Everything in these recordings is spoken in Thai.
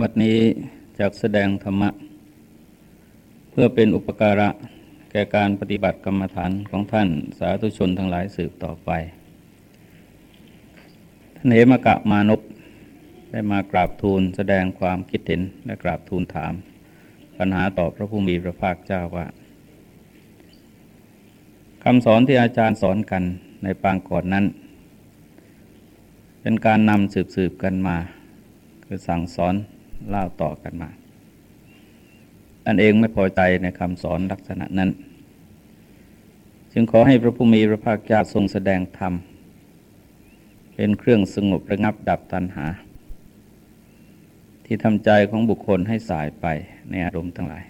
บัดนี้จากแสดงธรรมะ เพื่อเป็นอุปการะแก่การปฏิบัติกรรมฐานของท่านสาธุชนทั้งหลายสืบต่อไป ท่านเหมกะมานพได้มากราบทูลแสดงความคิดเห็นและกราบทูลถาม ปัญหาต่อพระผู้มีพระภาคเจ้าว่าคำสอนที่อาจารย์สอนกันในปางก่อนนั้น เป็นการนำสืบสืบกันมา คือสั่งสอน เล่าต่อกันมา อันเองไม่พอใจในคำสอนลักษณะนั้น จึงขอให้พระผู้มีพระภาคเจ้าทรงแสดงธรรม เป็นเครื่องสงบระงับดับตัณหา ที่ทำใจของบุคคลให้สายไปในอารมณ์ทั้งหลาย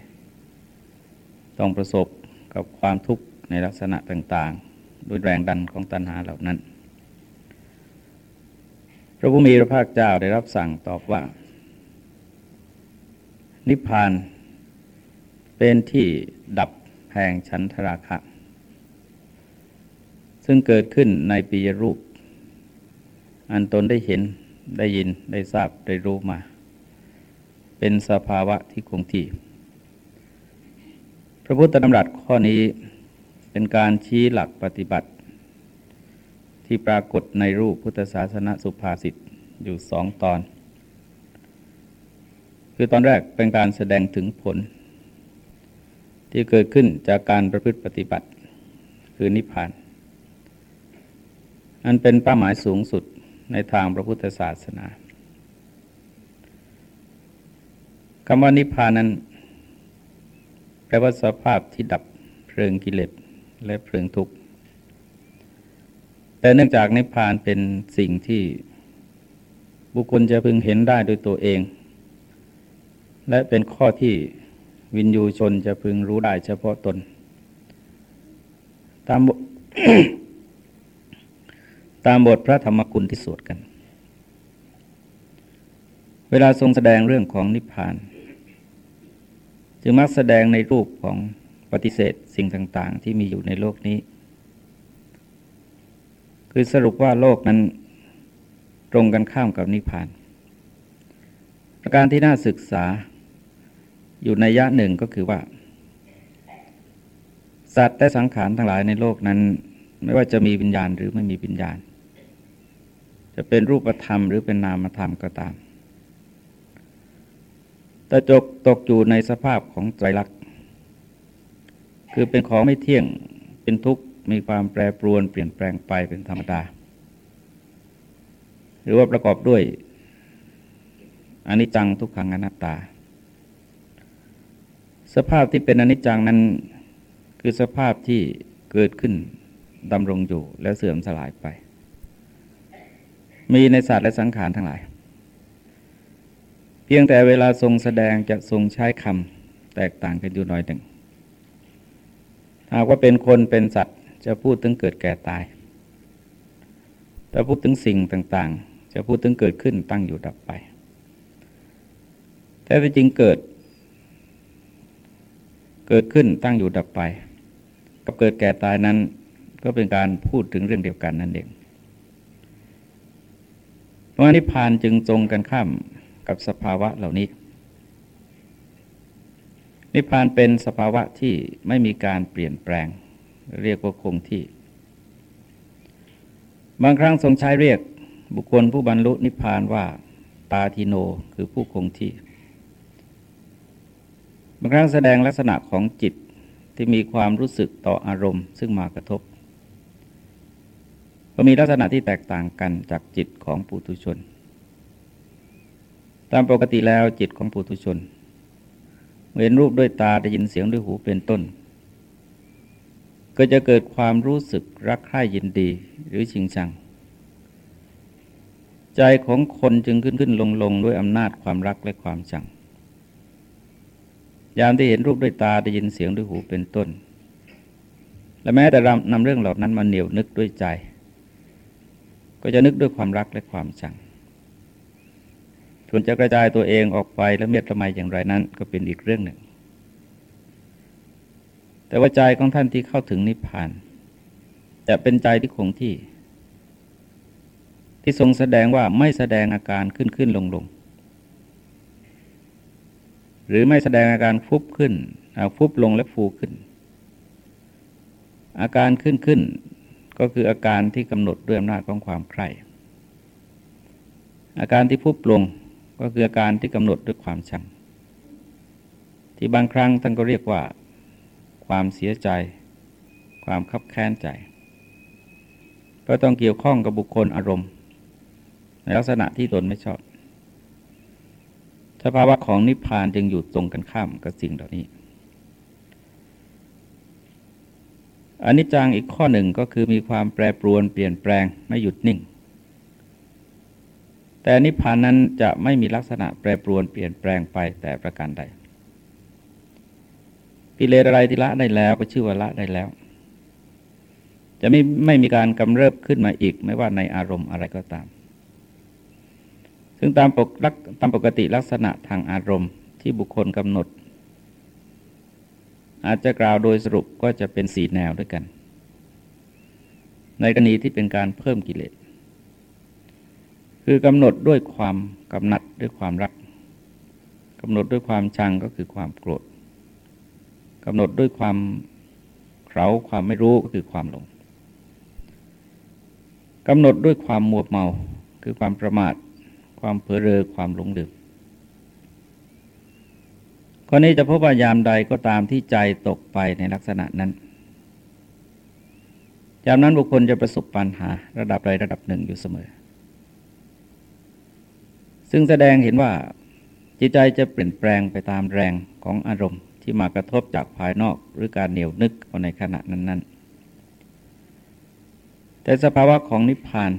ต้องประสบกับความทุกข์ในลักษณะต่างๆด้วยแรงดันของตัณหาเหล่านั้น พระผู้มีพระภาคเจ้าได้รับสั่งตอบว่า นิพพานเป็นที่ดับแห่งชั้นทราคะ ซึ่งเกิดขึ้นในปียรูป อันตนได้เห็นได้ยินได้ทราบได้รู้มา เป็นสภาวะที่คงที่ พระพุทธดำรัสข้อนี้เป็นการชี้หลักปฏิบัติ ที่ปรากฏในรูปพุทธศาสนสุภาษิตอยู่สองตอน คือตอนแรกเป็นการแสดงถึงผล ที่เกิดขึ้นจากการประพฤติปฏิบัติ คือนิพพาน อันเป็นเป้าหมายสูงสุดในทางพระพุทธศาสนาคำว่านิพพานนั้น แปลว่าสภาพที่ดับเพลิงกิเลสและเพลิงทุกข์ แต่เนื่องจากนิพพานเป็นสิ่งที่บุคคลจะพึงเห็นได้โดยตัวเอง และเป็นข้อที่วินยูชนจะพึงรู้ได้เฉพาะตน ตามบทตามบทพระธรรมกุลที่สวดกัน เวลาทรงแสดงเรื่องของนิพพาน จึงมักแสดงในรูปของปฏิเสธสิ่งต่าง ๆ ที่มีอยู่ในโลกนี้ คือสรุปว่าโลกนั้นตรงกันข้ามกับนิพพานประการที่น่าศึกษา อยู่ในยะหนึ่งก็คือว่า สัตว์และสังขารทั้งหลายในโลกนั้น ไม่ว่าจะมีวิญญาณหรือไม่มีวิญญาณ จะเป็นรูปธรรมหรือเป็นนามธรรมก็ตามแต่จกตกอยู่ในสภาพของไตรลักษณ์คือเป็นของไม่เที่ยงเป็นทุกข์มีความแปรปรวน เปลี่ยนแปลงไปเป็นธรรมดา หรือว่าประกอบด้วยอนิจจังทุกขังอนัตตา สภาพที่เป็นอนิจจังนั้น คือสภาพที่เกิดขึ้นดำรงอยู่แล้วเสื่อมสลายไป มีในศาสตร์และสังขารทั้งหลาย เพียงแต่เวลาทรงแสดงจะทรงใช้คำแตกต่างกันอยู่หน่อยหนึ่งหากว่าเป็นคนเป็นสัตว์จะพูดถึงเกิดแก่ตาย แต่พูดถึงสิ่งต่างๆ จะพูดถึงเกิดขึ้นตั้งอยู่ดับไป แต่จริงเกิด เกิดขึ้นตั้งอยู่ดับไป กับเกิดแก่ตายนั้น ก็เป็นการพูดถึงเรื่องเดียวกันนั่นเองเพราะนิพพานจึงตรงกันข้ามกับสภาวะเหล่านี้ นิพพานเป็นสภาวะที่ไม่มีการเปลี่ยนแปลง เรียกว่าคงที่ บางครั้งทรงใช้เรียกบุคคลผู้บรรลุนิพพานว่า ตาทิโนคือผู้คงที่างครั้งแสดงลักษณะของจิตที่มีความรู้สึกต่ออารมณ์ ซึ่งมากระทบ ก็มีลักษณะที่แตกต่างกันจากจิตของปุถุชน ตามปกติแล้วจิตของปุถุชนเห็นรูปด้วยตาได้ยินเสียงด้วยหูเป็นต้น ก็จะเกิดความรู้สึกรักใคร่ยินดีหรือชิงชัง ใจของคนจึงขึ้นขึ้นลงลงด้วยอำนาจความรักและความชัง ยามที่เห็นรูปด้วยตาได้ยินเสียงด้วยหูเป็นต้น และแม้แต่นำเรื่องเหล่านั้นมาเหนียวนึกด้วยใจ ก็จะนึกด้วยความรักและความชังส่วนจะกระจายตัวเองออกไปและเมียดทำไมอย่างไรนั้น ก็เป็นอีกเรื่องหนึ่ง แต่ว่าใจของท่านที่เข้าถึงนิพพาน จะเป็นใจที่คงที่ ที่ทรงแสดงว่าไม่แสดงอาการขึ้นขึ้นลงลง หรือไม่แสดงอาการฟุบขึ้นฟุบลงและฟูขึ้น อาการขึ้นขึ้นก็คืออาการที่กำหนดด้วยอำนาจของความใคร่ อาการที่ฟุบลงก็คืออาการที่กำหนดด้วยความชัง ที่บางครั้งท่านก็เรียกว่า ความเสียใจ ความคับแค้นใจ ก็ต้องเกี่ยวข้องกับบุคคลอารมณ์ ในลักษณะที่ตนไม่ชอบ สภาวะของนิพพานจึงอยู่ตรงกันข้ามกับสิ่งเหล่านี้อนนี้จังอีกข้อหนึ่งก็คือมีความแปรปรวนเปลี่ยนแปลงไม่หยุดนิ่ง แต่นิพพานนั้นจะไม่มีลักษณะแปรปรวนเปลี่ยนแปลงไปแต่ประการใดกิเลสอะไรที่ละได้แล้วก็ชื่อว่าละได้แล้ว จะไม่ไม่มีการกำเริบขึ้นมาอีก ไม่ว่าในอารมณ์อะไรก็ตาม ซึ่งตามปกตามปกติลักษณะทางอารมณ์ที่บุคคลกำหนด อาจจะกล่าวโดยสรุปก็จะเป็นสีแนวด้วยกัน ในกรณีที่เป็นการเพิ่มกิเลส คือกำหนดด้วยความกำหนัดด้วยความรักกำหนดด้วยความชังก็คือความโกรธกำหนดด้วยความเขาความไม่รู้ก็คือความหลงกำหนดด้วยความมัวเมา คือความประมาท ความเผลอเรอความหลงลืมข้อนี้จะพบว่ายามใดก็ตามที่ใจตกไปในลักษณะนั้น ยามนั้นบุคคลจะประสบปัญหาระดับใดระดับหนึ่งอยู่เสมอ ซึ่งแสดงเห็นว่าจิตใจจะเปลี่ยนแปลงไปตามแรงของอารมณ์ที่มากระทบจากภายนอกหรือการเหนียวนึกเอาในขณะนั้น ๆ แต่สภาวะของนิพพาน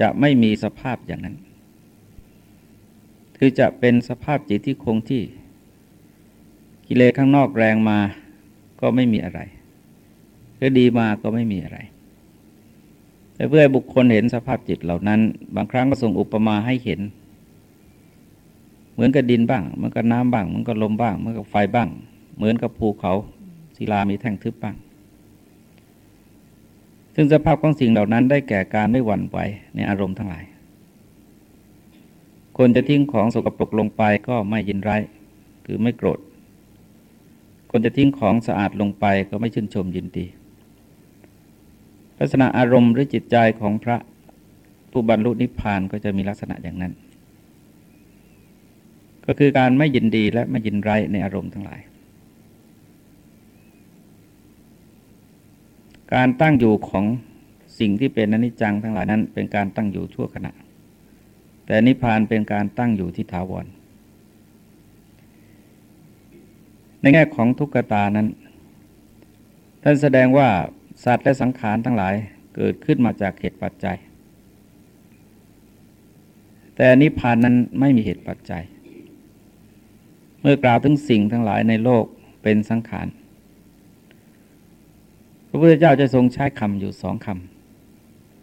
จะไม่มีสภาพอย่างนั้น คือจะเป็นสภาพจิตที่คงที่ กิเลสข้างนอกแรงมาก็ไม่มีอะไรหรือดีมาก็ไม่มีอะไรแต่เพื่อให้บุคคลเห็นสภาพจิตเหล่านั้น บางครั้งก็ส่งอุปมาให้เห็น เหมือนกับดินบ้างเหมือนกับน้ำบ้างเหมือนกับลมบ้างเหมือนกับไฟบ้าง เหมือนกับภูเขาศิลามีแท่งทึบบ้าง ซึ่งสภาพของสิ่งเหล่านั้นได้แก่การไม่หวั่นไหวในอารมณ์ทั้งหลาย คนจะทิ้งของสกปรกลงไปก็ไม่ยินร้ายคือไม่โกรธ คนจะทิ้งของสะอาดลงไปก็ไม่ชื่นชมยินดี ลักษณะอารมณ์หรือจิตใจของพระผู้บรรลุนิพพานก็จะมีลักษณะอย่างนั้น ก็คือการไม่ยินดีและไม่ยินร้ายในอารมณ์ทั้งหลาย การตั้งอยู่ของสิ่งที่เป็นอนิจจังทั้งหลายนั้น เป็นการตั้งอยู่ชั่วขณะ แต่นิพพานเป็นการตั้งอยู่ที่ถาวร ในแง่ของทุกขตานั้น ท่านแสดงว่าสัตว์และสังขารทั้งหลายเกิดขึ้นมาจากเหตุปัจจัย แต่นิพพานนั้นไม่มีเหตุปัจจัย เมื่อกล่าวถึงสิ่งทั้งหลายในโลกเป็นสังขาร พระพุทธเจ้าจะทรงใช้คำอยู่สองค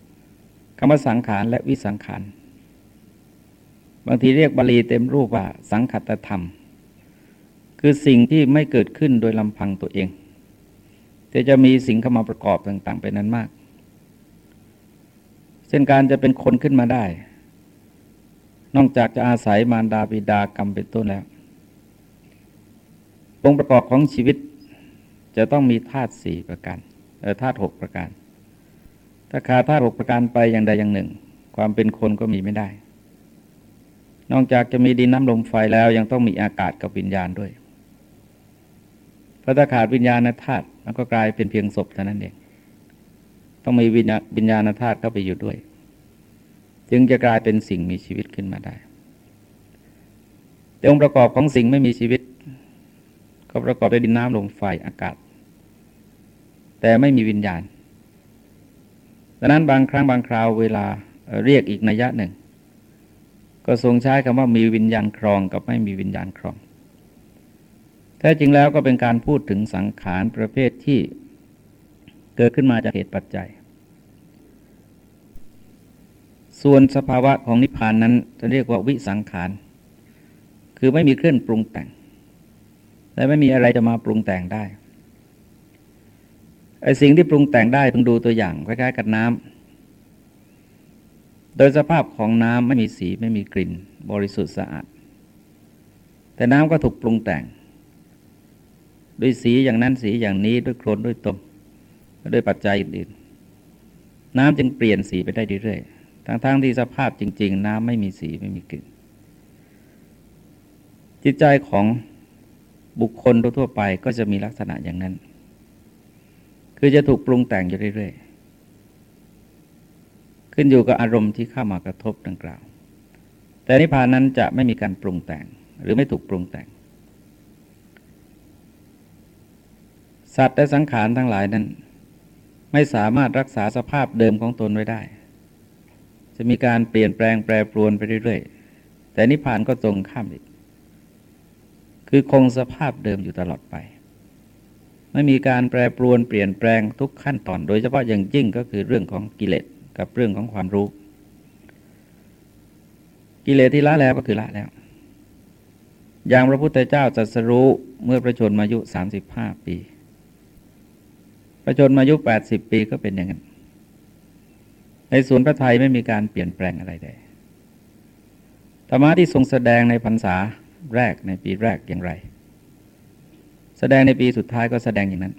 ำคำว่าสังขารและวิสังขาร บางทีเรียกบาลีเต็มรูปว่าสังคตธรรม คือสิ่งที่ไม่เกิดขึ้นโดยลำพังตัวเอง แต่จะมีสิ่งเข้ามาประกอบต่างๆ ไปนั้นมาก เช่นการจะเป็นคนขึ้นมาได้ นอกจากจะอาศัยมารดาบิดากรรมเป็นต้นแล้วองค์ประกอบของชีวิตจะต้องมีธาตุสี่ประการเออธาตุหกประการ ถ้าขาดธาตุหกประการไปอย่างใดอย่างหนึ่ง ความเป็นคนก็มีไม่ได้ นอกจากจะมีดินน้ำลมไฟแล้วยังต้องมีอากาศกับวิญญาณด้วยพราะถ้าขาดวิญญาณธาตุมันก็กลายเป็นเพียงศพเท่านั้นเอง ต้องมีวิญญาณธาตุเข้าไปอยู่ด้วย จึงจะกลายเป็นสิ่งมีชีวิตขึ้นมาได้ แต่องค์ประกอบของสิ่งไม่มีชีวิต ก็ประกอบด้วยดินน้ำลมไฟอากาศ แต่ไม่มีวิญญาณดังนั้นบางครั้งบางคราวเวลาเรียกอีกนัยยะหนึ่ง ก็ทรงใช้คำว่ามีวิญญาณครองกับไม่มีวิญญาณครอง แท้จริงแล้วก็เป็นการพูดถึงสังขารประเภทที่เกิดขึ้นมาจากเหตุปัจจัย ส่วนสภาวะของนิพพานนั้นจะเรียกว่าวิสังขาร คือไม่มีเครื่องปรุงแต่ง และไม่มีอะไรจะมาปรุงแต่งได้ไอ้สิ่งที่ปรุงแต่งได้ต้องดูตัวอย่างคล้ายๆกับน้ำ โดยสภาพของน้ำไม่มีสีไม่มีกลิ่น บริสุทธิ์สะอาด แต่น้ำก็ถูกปรุงแต่ง ด้วยสีอย่างนั้นสีอย่างนี้ด้วยโคลนด้วยตมด้วยปัจจัยอื่นๆน้ำจึงเปลี่ยนสีไปได้เรื่อยๆทั้งๆที่สภาพจริง ๆ น้ำไม่มีสีไม่มีกลิ่น จิตใจของบุคคลทั่วไปก็จะมีลักษณะอย่างนั้น คือจะถูกปรุงแต่งอยู่เรื่อยๆ ขึ้นอยู่กับอารมณ์ที่เข้ามากระทบดังกล่าว แต่นิพพานนั้นจะไม่มีการปรุงแต่งหรือไม่ถูกปรุงแต่ง สัตว์และสังขารทั้งหลายนั้น ไม่สามารถรักษาสภาพเดิมของตนไว้ได้ จะมีการเปลี่ยนแปลงแปรปรวนไปเรื่อยๆ แต่นิพพานก็ตรงข้ามอีก คือคงสภาพเดิมอยู่ตลอดไปไม่มีการแปรปรวนเปลี่ยนแปลงทุกขั้นตอน โดยเฉพาะอย่างยิ่งก็คือเรื่องของกิเลส กับเรื่องของความรู้ กิเลสที่ละแล้วก็คือละแล้ว อย่างพระพุทธเจ้าจัสรู้เมื่อประชนมายุสามสิบห้าปี ประชนมายุแปดสิบปีก็เป็นอย่างนั้น ในส่วนพระไทยไม่มีการเปลี่ยนแปลงอะไรใดธรรมะที่ทรงแสดงในพรรษาแรกในปีแรกอย่างไร แสดงในปีสุดท้ายก็แสดงอย่างนั้น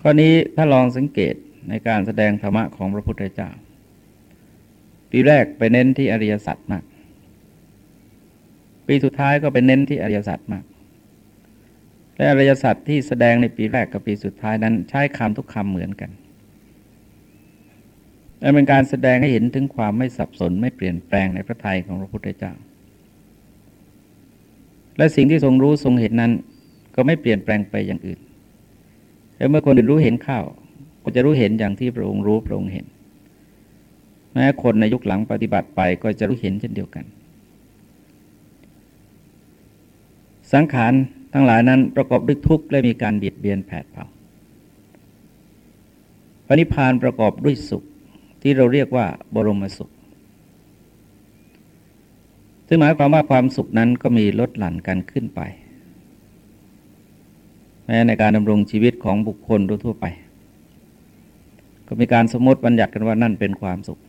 ข้อนี้ถ้าลองสังเกต ในการแสดงธรรมะของพระพุทธเจ้า ปีแรกไปเน้นที่อริยสัจมาก ปีสุดท้ายก็ไปเน้นที่อริยสัจมาก และอริยสัจที่แสดงในปีแรกกับปีสุดท้ายนั้นใช้คำทุกคำเหมือนกันและเป็นการแสดงให้เห็นถึงความไม่สับสนไม่เปลี่ยนแปลงในพระทัยของพระพุทธเจ้า และสิ่งที่ทรงรู้ทรงเห็นนั้น ก็ไม่เปลี่ยนแปลงไปอย่างอื่น แล้วเมื่อคนอื่นรู้เห็นข้าว ก็จะรู้เห็นอย่างที่พระองค์รู้พระองค์เห็น แม้คนในยุคหลังปฏิบัติไปก็จะรู้เห็นเช่นเดียวกัน สังขารทั้งหลายนั้นประกอบด้วยทุกข์และมีการบียดเบียนแผดเผาพระนิพพานประกอบด้วยสุขที่เราเรียกว่าบรมสุข ซึ่งหมายความว่าความสุขนั้นก็มีลดหลั่นกันขึ้นไป แม้ในการดำรงชีวิตของบุคคลทั่วไป ก็มีการสมมติบัญญัติกันว่านั่นเป็นความสุข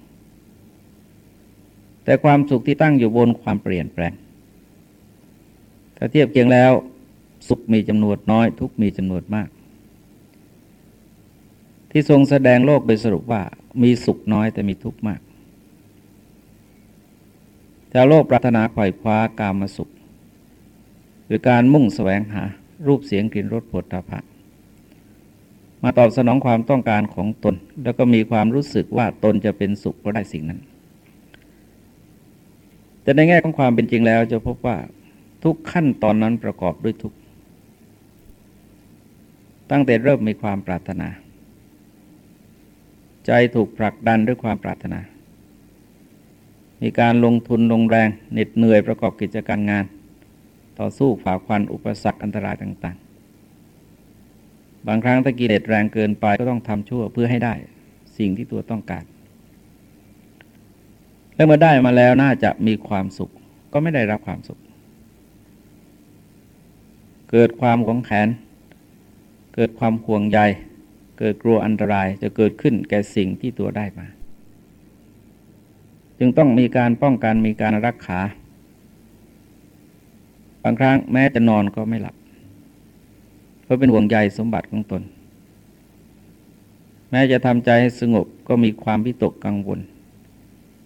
แต่ความสุขที่ตั้งอยู่บนความเปลี่ยนแปลง ถ้าเทียบเคียงแล้ว สุขมีจำนวนน้อย ทุกมีจำนวนมาก ที่ทรงแสดงโลกโดยสรุปว่ามีสุขน้อยแต่มีทุกข์มากชาวโลกปรารถนาไขว่คว้ากามมาสุข หรือการมุ่งแสวงหารูปเสียงกลิ่นรสผลตภะ มาตอบสนองความต้องการของตน แล้วก็มีความรู้สึกว่าตนจะเป็นสุขเพราะได้สิ่งนั้น แต่ในแง่ของความเป็นจริงแล้วจะพบว่าทุกขั้นตอนนั้นประกอบด้วยทุกตั้งแต่เริ่มมีความปรารถนา ใจถูกผลักดันด้วยความปรารถนา มีการลงทุนลงแรงเหน็ดเหนื่อยประกอบกิจการงาน ต่อสู้ฝ่าควันอุปสรรคอันตรายต่างๆ บางครั้งถ้ากิเลสแรงเกินไปก็ต้องทำชั่วเพื่อให้ได้สิ่งที่ตัวต้องการ และเมื่อได้มาแล้วน่าจะมีความสุข ก็ไม่ได้รับความสุข เกิดความของแขน เกิดความห่วงใย เกิดกลัวอันตรายจะเกิดขึ้นแก่สิ่งที่ตัวได้มา จึงต้องมีการป้องกันมีการรักษา บางครั้งแม้จะนอนก็ไม่หลับ เพราะเป็นห่วงใยสมบัติของตน แม้จะทำใจให้สงบก็มีความพิตกกังวล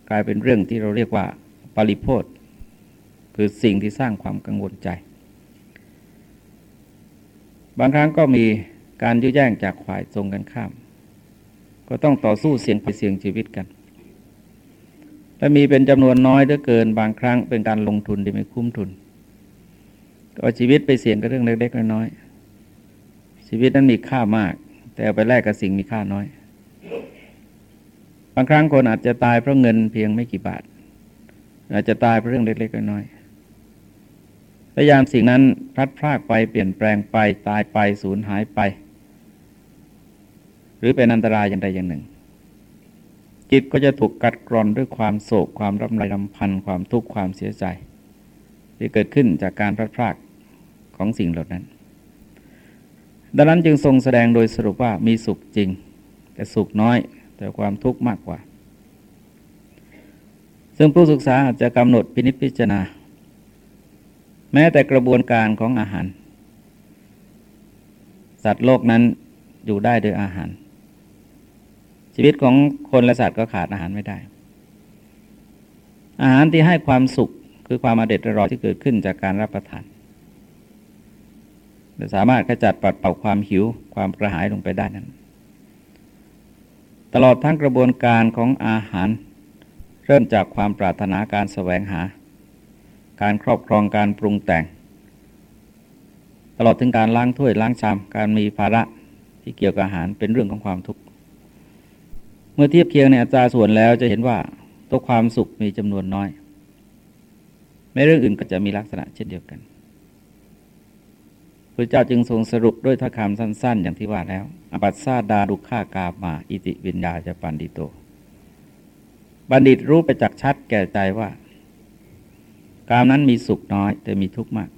กลายเป็นเรื่องที่เราเรียกว่าปริโพธคือสิ่งที่สร้างความกังวลใจ บางครั้งก็มีการยื้อแย่งจากฝ่ายตรงกันข้าม ก็ต้องต่อสู้เสี่ยงไปเสี่ยงชีวิตกันและมีเป็นจำนวนน้อยเหลือเกินบางครั้งเป็นการลงทุนที่ไม่คุ้มทุน ก็ชีวิตไปเสี่ยงกับเรื่องเล็กๆน้อยๆ ชีวิตนั้นมีค่ามาก แต่เอาไปแลกกับสิ่งมีค่าน้อย บางครั้งคนอาจจะตายเพราะเงินเพียงไม่กี่บาท อาจจะตายเพราะเรื่องเล็กๆน้อยๆพยายามสิ่งนั้นพลัดพรากไปเปลี่ยนแปลงไปตายไปสูญหายไป หรือเป็นอันตรายอย่างใดอย่างหนึ่ง จิตก็จะถูกกัดกร่อนด้วยความโศกความรำไรรำพันความทุกข์ความเสียใจที่เกิดขึ้นจากการพลาดพลาดของสิ่งเหล่านั้น ดังนั้นจึงทรงแสดงโดยสรุปว่ามีสุขจริง แต่สุขน้อย แต่ความทุกข์มากกว่า ซึ่งผู้ศึกษาอาจจะกำหนดพินิจพิจารณา แม้แต่กระบวนการของอาหาร สัตว์โลกนั้นอยู่ได้โดยอาหาร ชีวิตของคนและสัตว์ก็ขาดอาหารไม่ได้ อาหารที่ให้ความสุขคือความอเด็ดอร่อยที่เกิดขึ้นจากการรับประทาน จะสามารถขจัดปัดเป่าความหิวความกระหายลงไปได้นั้น ตลอดทั้งกระบวนการของอาหาร เริ่มจากความปรารถนาการแสวงหา การครอบครองการปรุงแต่ง ตลอดถึงการล้างถ้วยล้างชามการมีภาระที่เกี่ยวกับอาหารเป็นเรื่องของความทุกข์เมื่อเทียบเคียงในอัตราส่วนแล้วจะเห็นว่าตัวความสุขมีจำนวนน้อยไม่เรื่องอื่นก็จะมีลักษณะเช่นเดียวกัน พระเจ้าจึงทรงสรุปด้วยถ้อยคำสั้น ๆ อย่างที่ว่าแล้ว อปัสซาดาดุข่ากามาอิติวิญญาจะปันดิโต บัณฑิตรู้ไปจักชัดแก่ใจว่ากามนั้นมีสุขน้อย แต่มีทุกข์มาก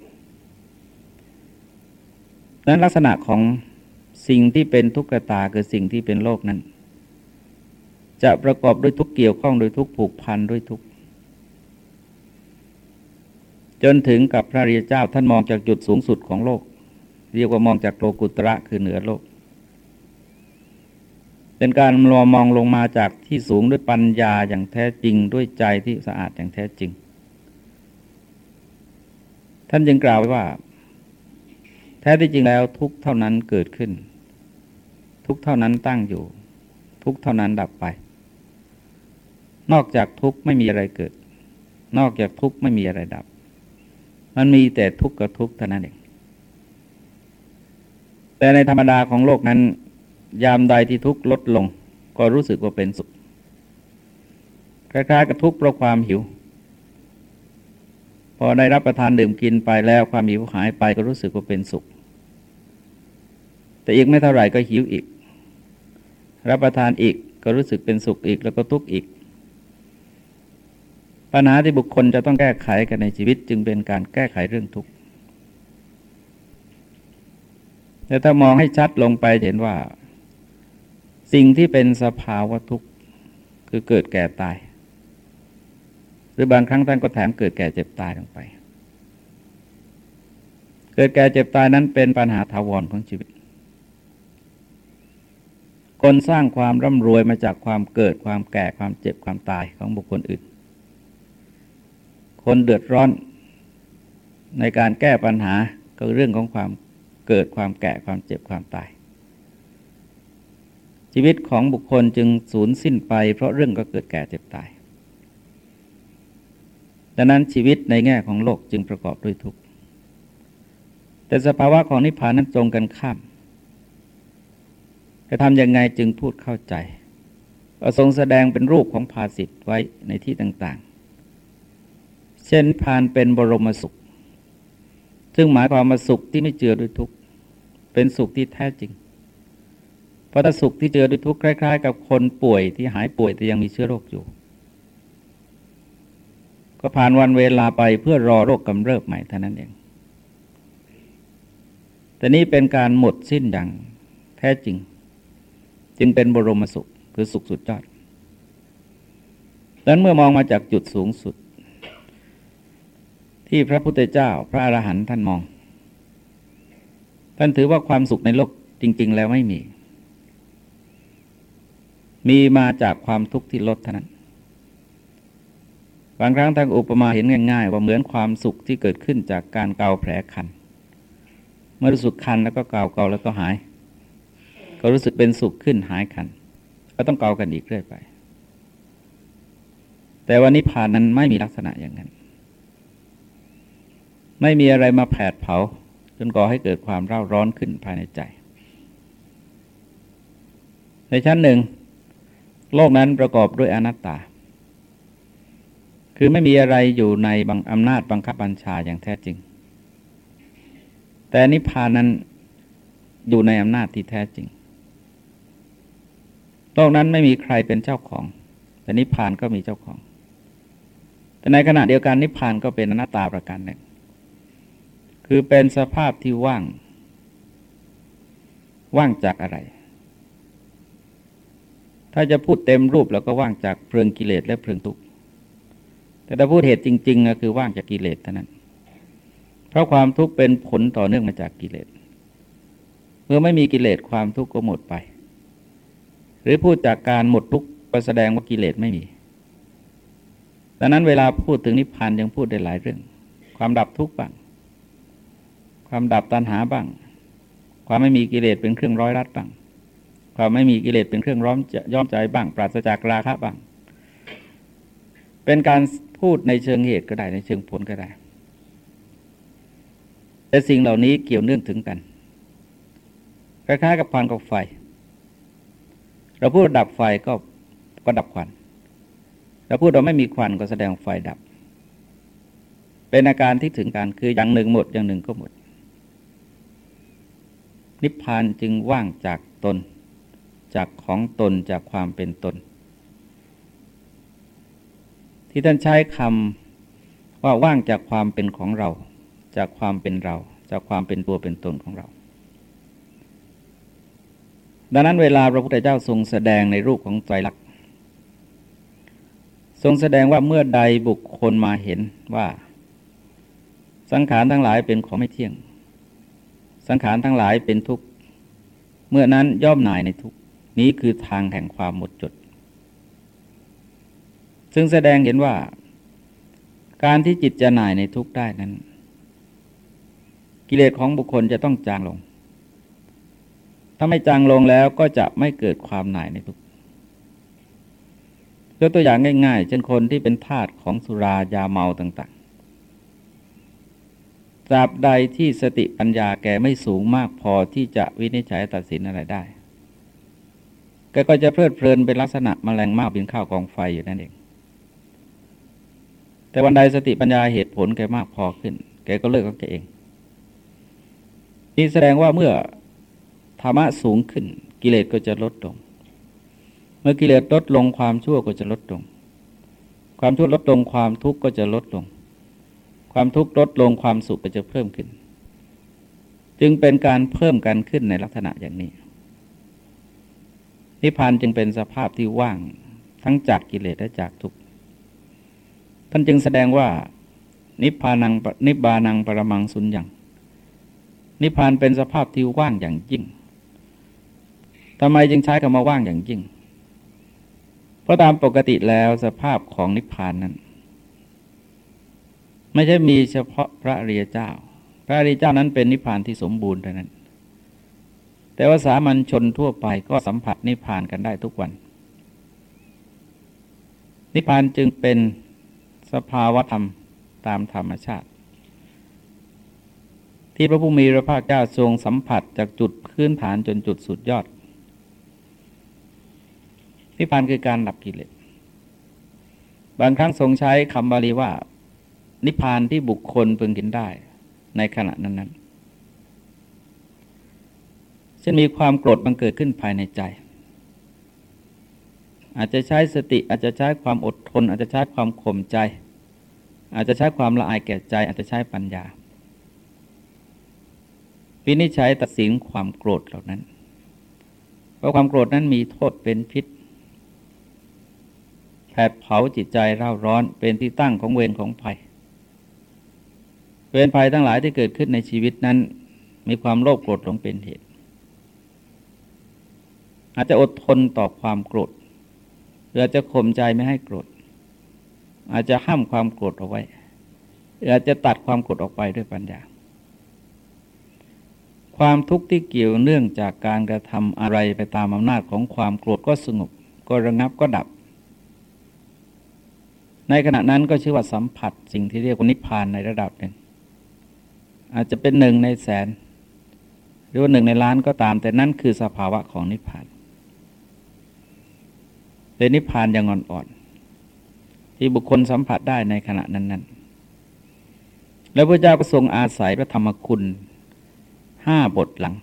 นั้นลักษณะของสิ่งที่เป็นทุกขตาคือสิ่งที่เป็นโลกนั้น จะประกอบด้วยทุกเกี่ยวข้องโดยทุกผูกพันด้วยทุกจนถึงกับพระริยเจ้าท่านมองจากจุดสูงสุดของโลก เรียกว่ามองจากโลกุตระคือเหนือโลก เป็นการมองมองลงมาจากที่สูงด้วยปัญญาอย่างแท้จริงด้วยใจที่สะอาดอย่างแท้จริง ท่านยังกล่าวไว้ว่า แท้ที่จริงแล้วทุกเท่านั้นเกิดขึ้น ทุกเท่านั้นตั้งอยู่ ทุกเท่านั้นดับไป นอกจากทุกไม่มีอะไรเกิด นอกจากทุกไม่มีอะไรดับ มันมีแต่ทุกข์กับทุกข์เท่านั้นเอง แต่ในธรรมดาของโลกนั้น ยามใดที่ทุกข์ลดลง ก็รู้สึกว่าเป็นสุข คล้ายๆกับทุกข์เพราะความหิว พอได้รับประทานดื่มกินไปแล้วความหิวหายไปก็รู้สึกว่าเป็นสุข แต่อีกไม่เท่าไหร่ก็หิวอีก รับประทานอีกก็รู้สึกเป็นสุขอีกแล้วก็ทุกข์อีก ปัญหาที่บุคคลจะต้องแก้ไขกันในชีวิตจึงเป็นการแก้ไขเรื่องทุกข์ แต่ถ้ามองให้ชัดลงไปเห็นว่า สิ่งที่เป็นสภาวะทุกข์คือเกิดแก่ตาย หรือบางครั้งท่านก็แถมเกิดแก่เจ็บตายลงไป เกิดแก่เจ็บตายนั้นเป็นปัญหาถาวรของชีวิตคนสร้างความร่ำรวยมาจากความเกิดความแก่ความเจ็บความตายของบุคคลอื่น คนเดือดร้อนในการแก้ปัญหาก็เรื่องของความ เกิดความแก่ความเจ็บความตาย ชีวิตของบุคคลจึงสูญสิ้นไป เพราะเรื่องก็เกิดแก่เจ็บตาย ดังนั้นชีวิตในแง่ของโลกจึงประกอบด้วยทุกข์ แต่สภาวะของนิพพานนั้นตรงกันข้ามจะทำยังไงจึงพูดเข้าใจก็ทรงแสดงเป็นรูปของภาสิทธ์ไว้ในที่ต่างๆ เช่นพานเป็นบรมสุข ซึ่งหมายความมาสุขที่ไม่เจือด้วยทุกข์ เป็นสุขที่แท้จริงเพราะถ้าสุขที่เจอด้วยทุกข์คล้าย ๆ กับคนป่วยที่หายป่วยแต่ยังมีเชื้อโรคอยู่ ก็ผ่านวันเวลาไปเพื่อรอโรคกำเริบใหม่เท่านั้นเองแต่นี้เป็นการหมดสิ้นอย่างแท้จริง จึงเป็นบรมสุขคือสุขสุดยอดดังนั้นเมื่อมองมาจากจุดสูงสุด ที่พระพุทธเจ้าพระอรหันต์ท่านมอง ท่านถือว่าความสุขในโลกจริง ๆ แล้วไม่มี มีมาจากความทุกข์ที่ลดเท่านั้น บางครั้งทางอุปมาเห็นง่ายๆว่าเหมือนความสุขที่เกิดขึ้นจากการเกาแผลคัน เมื่อรู้สึกคันแล้วก็เกาเกาแล้วก็หาย ก็รู้สึกเป็นสุขขึ้นหายคัน ก็ต้องเกากันอีกเรื่อยไป แต่วันนี้ผ่านนั้นไม่มีลักษณะอย่างนั้น ไม่มีอะไรมาแผดเผา จนก่อให้เกิดความเร่าร้อนขึ้นภายในใจ ในชั้นหนึ่ง โลกนั้นประกอบด้วยอนัตตา คือไม่มีอะไรอยู่ในบังอำนาจบังคับบัญชาอย่างแท้จริง แต่นิพพานนั้นอยู่ในอำนาจที่แท้จริง โลกนั้นไม่มีใครเป็นเจ้าของ แต่นิพพานก็มีเจ้าของ แต่ในขณะเดียวกันนิพพานก็เป็นอนัตตาประการหนึ่ง คือเป็นสภาพที่ว่าง ว่างจากอะไร ถ้าจะพูดเต็มรูปแล้วก็ว่างจากเพลิงกิเลสและเพลิงทุกข์แต่ถ้าพูดเหตุจริงๆก็คือว่างจากกิเลสเท่านั้น เพราะความทุกข์เป็นผลต่อเนื่องมาจากกิเลส เมื่อไม่มีกิเลสความทุกข์ก็หมดไป หรือพูดจากการหมดทุกข์ก็แสดงว่ากิเลสไม่มีดังนั้นเวลาพูดถึงนิพพานยังพูดได้หลายเรื่อง ความดับทุกข์บ้าง ความดับตัณหาบ้าง ความไม่มีกิเลสเป็นเครื่องร้อยรัดบ้าง ความไม่มีกิเลสเป็นเครื่องร้อมย่อมใจบ้าง ปราศจากราคะบ้าง เป็นการพูดในเชิงเหตุก็ได้ในเชิงผลก็ได้ แต่สิ่งเหล่านี้เกี่ยวเนื่องถึงกันคล้ายๆกับควันกับไฟ เราพูดดับไฟก็ก็ดับควันเราพูดเราไม่มีควันก็แสดงไฟดับ เป็นอาการที่ถึงการคืออย่างหนึ่งหมดอย่างหนึ่งก็หมด นิพพานจึงว่างจากตน จากของตนจากความเป็นตน ที่ท่านใช้คำว่าว่างจากความเป็นของเรา จากความเป็นเรา จากความเป็นตัวเป็นตนของเรา ดังนั้นเวลาพระพุทธเจ้าทรงแสดงในรูปของใจรักทรงแสดงว่าเมื่อใดบุคคลมาเห็นว่า สังขารทั้งหลายเป็นของไม่เที่ยง สังขารทั้งหลายเป็นทุกข์ เมื่อนั้นย่อมหน่ายในทุกข์ นี้คือทางแห่งความหมดจด ซึ่งแสดงเห็นว่า การที่จิตจะหน่ายในทุกข์ได้นั้น กิเลสของบุคคลจะต้องจางลง ถ้าไม่จางลงแล้วก็จะไม่เกิดความหน่ายในทุกข์ยกตัวอย่างง่ายๆ เช่นคนที่เป็นทาสของสุรายาเมาต่างๆ ตราบใดที่สติปัญญาแกไม่สูงมากพอที่จะวินิจฉัยตัดสินอะไรได้ แกก็จะเพลิดเพลินเป็นลักษณะมแมลงมากบินข้าวกองไฟอยู่นั่นเอง แต่วันใดสติปัญญาเหตุผลแกมากพอขึ้น แกก็เลิกของแกเอง นี่แสดงว่าเมื่อธรรมะสูงขึ้น กิเลสก็จะลดลง เมื่อกิเลสลดลงความชั่วก็จะลดลง ความชั่วลดลงความทุกข์ก็จะลดลง ความทุกข์ลดลงความสุขก็จะเพิ่มขึ้น จึงเป็นการเพิ่มกันขึ้นในลักษณะอย่างนี้นิพพานจึงเป็นสภาพที่ว่างทั้งจากกิเลสและจากทุกข์ท่านจึงแสดงว่า นิพพานังนิบานังปรมังสุญญ์นิพพานเป็นสภาพที่ว่างอย่างยิ่งทำไมจึงใช้คำว่าว่างอย่างยิ่ง เพราะตามปกติแล้วสภาพของนิพพานนั้น ไม่ใช่มีเฉพาะพระริยเจ้า พระริยเจ้านั้นเป็นนิพพานที่สมบูรณ์เท่านั้น แต่ว่าสามัญชนทั่วไปก็สัมผัสนิพพานกันได้ทุกวัน นิพพานจึงเป็นสภาวธรรมตามธรรมชาติ ที่พระผู้มีพระภาคเจ้าทรงสัมผัสจากจุดพื้นฐานจนจุดสุดยอดนิพพานคือการดับกิเลสบางครั้งทรงใช้คำบาลีว่า นิพพานที่บุคคลพึงกินได้ในขณะนั้นนั้นเช่นมีความโกรธบังเกิดขึ้นภายในใจ อาจจะใช้สติอาจจะใช้ความอดทน อาจจะใช้ความข่มใจ อาจจะใช้ความละอายแก่ใจ อาจจะใช้ปัญญาวินิจฉัยตัดสินความโกรธเหล่านั้น เพราะความโกรธนั้นมีโทษเป็นพิษแผดเผาจิตใจเร่าร้อนเป็นที่ตั้งของเวรของภัย เวรภัยทั้งหลายที่เกิดขึ้นในชีวิตนั้น มีความโลภโกรธหลงเป็นเหตุ อาจจะอดทนต่อความโกรธหรืออาจจะข่มใจไม่ให้โกรธ อาจจะห้ามความโกรธเอาไว้หรืออาจจะตัดความโกรธออกไปด้วยปัญญา ความทุกข์ที่เกี่ยวเนื่องจากการกระทำอะไรไปตามอำนาจของความโกรธก็สงบก็ระงับก็ดับ ในขณะนั้นก็ชื่อว่าสัมผัสสิ่งที่เรียกว่านิพพานในระดับหนึ่ง อาจจะเป็นหนึ่งในแสน หรือว่าหนึ่งในล้านก็ตาม แต่นั่นคือสภาวะของนิพพานเป็นนิพพานอย่างอ่อนๆที่บุคคลสัมผัสได้ในขณะนั้น ๆ แล้วพระเจ้าก็ทรงอาศัยพระธรรมคุณห้าบทหลัง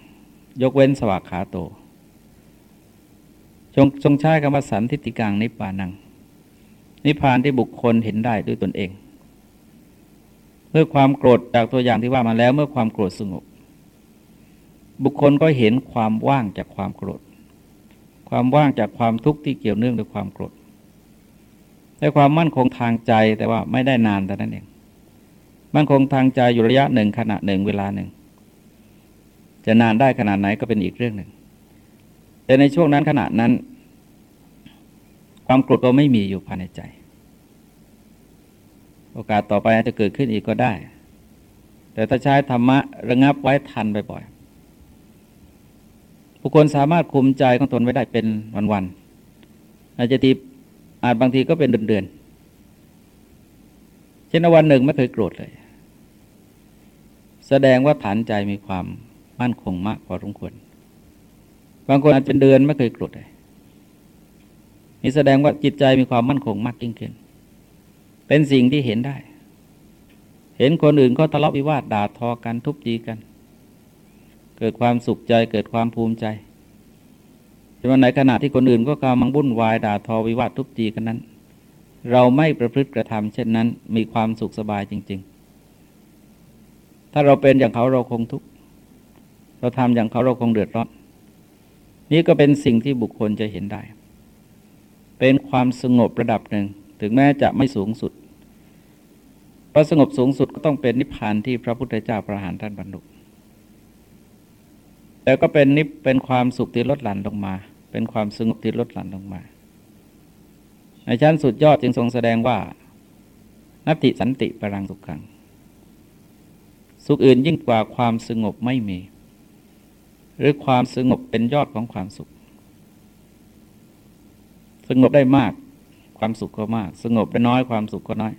ยกเว้นสวากขาโตทรงทรงใช้คำว่าสันทิติกังนิพพานัง นิพพานที่บุคคลเห็นได้ด้วยตนเอง มื่อความโกรธจากตัวอย่างที่ว่ามาแล้ว เมื่อความโกรธสงบ บุคคลก็เห็นความว่างจากความโกรธ ความว่างจากความทุกข์ที่เกี่ยวเนื่องด้วยความโกรธได้ความมั่นคงทางใจแต่ว่าไม่ได้นานแต่นั้นเองมั่นคงทางใจอยู่ระยะหนึ่งขณะหนึ่งเวลาหนึ่ง จะนานได้ขนาดไหนก็เป็นอีกเรื่องหนึ่ง แต่ในช่วงนั้นขณะนั้น ความโกรธก็ไม่มีอยู่ภายในใจ โอกาสต่อไปอาจจะเกิดขึ้นอีกก็ได้ แต่ถ้าใช้ธรรมะระงับไว้ทันบ่อยๆผู้คนสามารถคุมใจของตนไว้ได้เป็นวันๆอาจจะทีอาจบางทีก็เป็นเดือนๆเช่นวันหนึ่งไม่เคยโกรธเลย แสดงว่าฐานใจมีความมั่นคงมากพอสมควรบางคนอาจเป็นเดือนไม่เคยโกรธเลยนี่แสดงว่าจิตใจมีความมั่นคงมากยิ่งขึ้น เป็นสิ่งที่เห็นได้ เห็นคนอื่นก็ทะเลาะวิวาทด่าทอกันทุบตีกัน เกิดความสุขใจเกิดความภูมิใจแต่วันไหนขณะที่คนอื่นก็กำลังวุ่นวายด่าทอวิวาททุบตีกันนั้น เราไม่ประพฤติกระทำเช่นนั้น มีความสุขสบายจริง ๆ ถ้าเราเป็นอย่างเขาเราคงทุกข์เราทำอย่างเขาเราคงเดือดร้อนนี่ก็เป็นสิ่งที่บุคคลจะเห็นได้ เป็นความสงบระดับหนึ่ง ถึงแม้จะไม่สูงสุดพระสงบสูงสุดก็ต้องเป็นนิพพานที่พระพุทธเจ้าประหารท่านบรรลุแต่ก็เป็นนิพเป็นความสุขที่ลดหลั่นลงมา เป็นความสงบที่ลดหลั่นลงมา ในชั้นสุดยอดจึงทรงแสดงว่า นัตติสันติปรังสุขขัง สุขอื่นยิ่งกว่าความสงบไม่มี หรือความสงบเป็นยอดของความสุข สงบได้มาก ความสุขก็มาก สงบได้น้อยความสุขก็น้อย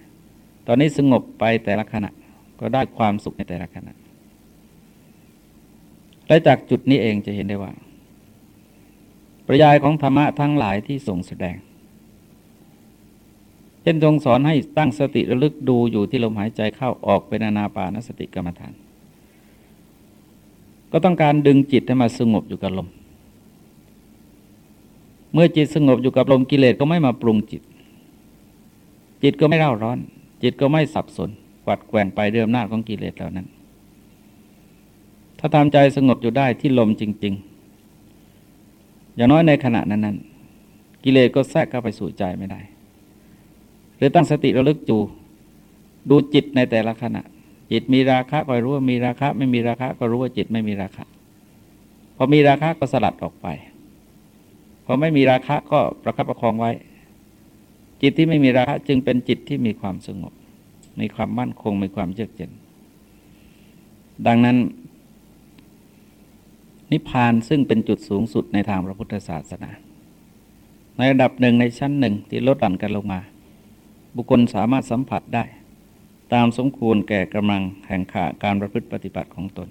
ตอนนี้สงบไปแต่ละขณะก็ได้ความสุขในแต่ละขณะและจากจุดนี้เองจะเห็นได้ว่า ประยายของธรรมะทั้งหลายที่ส่งแสดง เช่นทรงสอนให้ตั้งสติระลึกดูอยู่ที่ลมหายใจเข้าออกเป็นอนาปานสติกรรมฐาน ก็ต้องการดึงจิตให้มาสงบอยู่กับลม เมื่อจิตสงบอยู่กับลมกิเลสก็ไม่มาปรุงจิต จิตก็ไม่เร่าร้อน จิตก็ไม่สับสนกวัดแกว่งไปเรื่อมหน้าของกิเลสเหล่านั้น ถ้าทำใจสงบอยู่ได้ที่ลมจริง ๆ อย่างน้อยในขณะนั้นนั้นกิเลสก็แทรกเข้าไปสู่ใจไม่ได้ หรือตั้งสติระลึกจูดูจิตในแต่ละขณะ จิตมีราคะก็รู้ว่ามีราคะ ไม่มีราคะก็รู้ว่าจิตไม่มีราคะพอมีราคะก็สลัดออกไป พอไม่มีราคะก็ประคับประคองไว้ จิตที่ไม่มีราคะจึงเป็นจิตที่มีความสงบ มีความมั่นคงมีความเยือกเย็น ดังนั้น นิพพานซึ่งเป็นจุดสูงสุดในทางพระพุทธศาสนา ในระดับหนึ่งในชั้นหนึ่งที่ลดหลั่นกันลงมา บุคคลสามารถสัมผัสได้ ตามสมควรแก่กำลังแห่งขาการประพฤติปฏิบัติของตน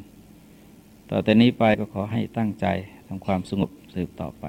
ต่อแต่นี้ไปก็ขอให้ตั้งใจทำความสงบสืบต่อไป